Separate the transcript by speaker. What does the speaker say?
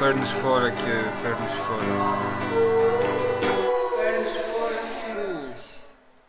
Speaker 1: pernas fora, que é pernas fora.